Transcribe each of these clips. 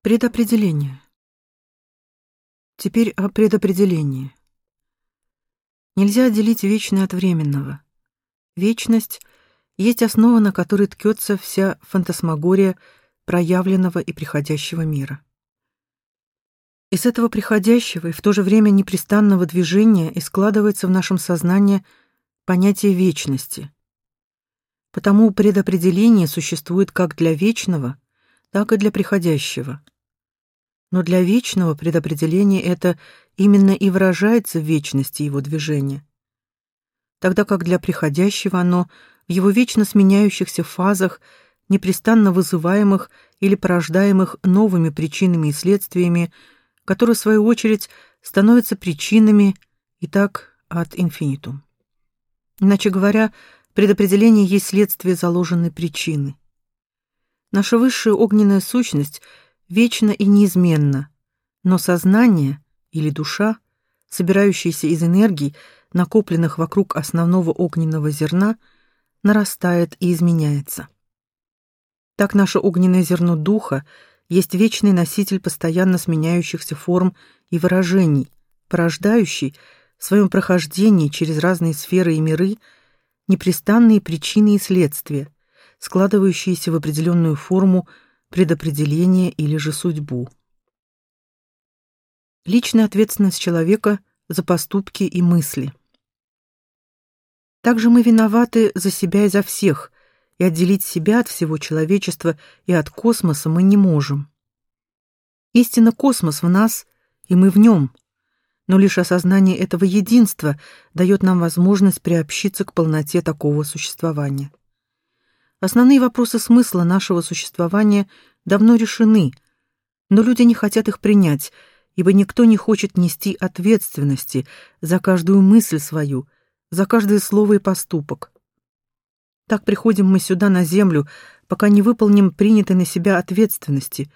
Предопределение. Теперь о предопределении. Нельзя отделить вечное от временного. Вечность есть основа, на которой ткется вся фантасмагория проявленного и приходящего мира. Из этого приходящего и в то же время непрестанного движения и складывается в нашем сознании понятие вечности. Потому предопределение существует как для вечного, так и для приходящего. Но для вечного предопределения это именно и выражается в вечности его движения, тогда как для приходящего оно в его вечно сменяющихся фазах, непрестанно вызываемых или порождаемых новыми причинами и следствиями, которые, в свою очередь, становятся причинами и так от инфинитум. Иначе говоря, предопределение есть следствие заложенной причины. Наша высшая огненная сущность вечна и неизменна, но сознание или душа, собирающаяся из энергий, накопленных вокруг основного огненного зерна, нарастает и изменяется. Так наше огненное зерно духа есть вечный носитель постоянно сменяющихся форм и выражений, порождающий в своем прохождении через разные сферы и миры непрестанные причины и следствия, складывающиеся в определенную форму предопределения или же судьбу. Личная ответственность человека за поступки и мысли. Также мы виноваты за себя и за всех, и отделить себя от всего человечества и от космоса мы не можем. Истинно космос в нас, и мы в нем, но лишь осознание этого единства дает нам возможность приобщиться к полноте такого существования. Основные вопросы смысла нашего существования давно решены, но люди не хотят их принять, ибо никто не хочет нести ответственности за каждую мысль свою, за каждое слово и поступок. Так приходим мы сюда на землю, пока не выполним принятой на себя ответственности,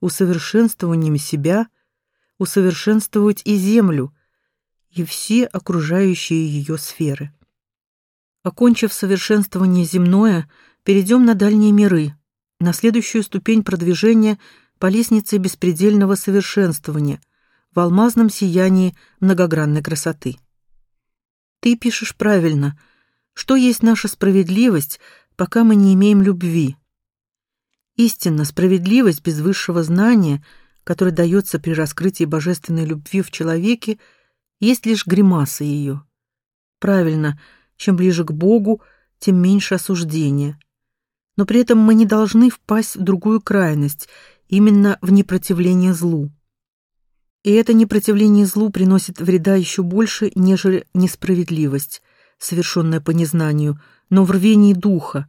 усовершенствованием себя, усовершенствовать и землю, и все окружающие ее сферы. Окончив совершенствование земное, Перейдем на дальние миры, на следующую ступень продвижения по лестнице беспредельного совершенствования в алмазном сиянии многогранной красоты. Ты пишешь правильно. Что есть наша справедливость, пока мы не имеем любви? Истинно, справедливость без высшего знания, которое дается при раскрытии божественной любви в человеке, есть лишь гримаса ее. Правильно, чем ближе к Богу, тем меньше осуждения но при этом мы не должны впасть в другую крайность, именно в непротивление злу. И это непротивление злу приносит вреда еще больше, нежели несправедливость, совершенная по незнанию, но в рвении духа,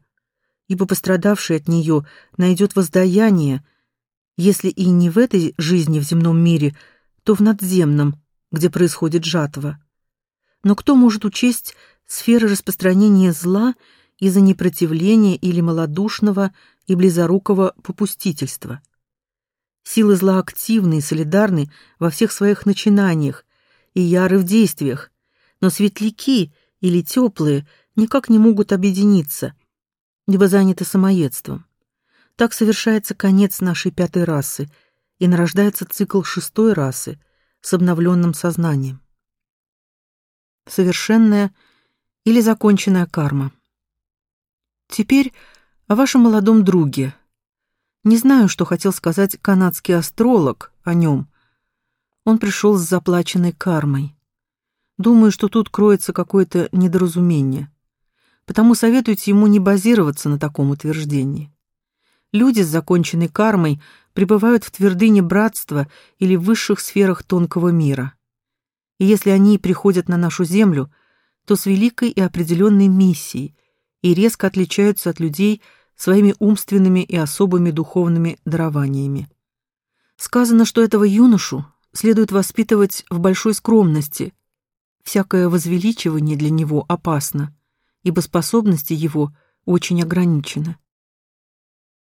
ибо пострадавший от нее найдет воздаяние, если и не в этой жизни в земном мире, то в надземном, где происходит жатва. Но кто может учесть сферы распространения зла из-за непротивления или малодушного и близорукого попустительства. Силы зла активны и солидарны во всех своих начинаниях и яры в действиях, но светляки или теплые никак не могут объединиться, либо заняты самоедством. Так совершается конец нашей пятой расы и нарождается цикл шестой расы с обновленным сознанием. Совершенная или законченная карма. Теперь о вашем молодом друге. Не знаю, что хотел сказать канадский астролог о нем. Он пришел с заплаченной кармой. Думаю, что тут кроется какое-то недоразумение. Потому советуйте ему не базироваться на таком утверждении. Люди с законченной кармой пребывают в твердыне братства или в высших сферах тонкого мира. И если они приходят на нашу землю, то с великой и определенной миссией, и резко отличаются от людей своими умственными и особыми духовными дарованиями. Сказано, что этого юношу следует воспитывать в большой скромности. Всякое возвеличивание для него опасно, ибо способности его очень ограничены.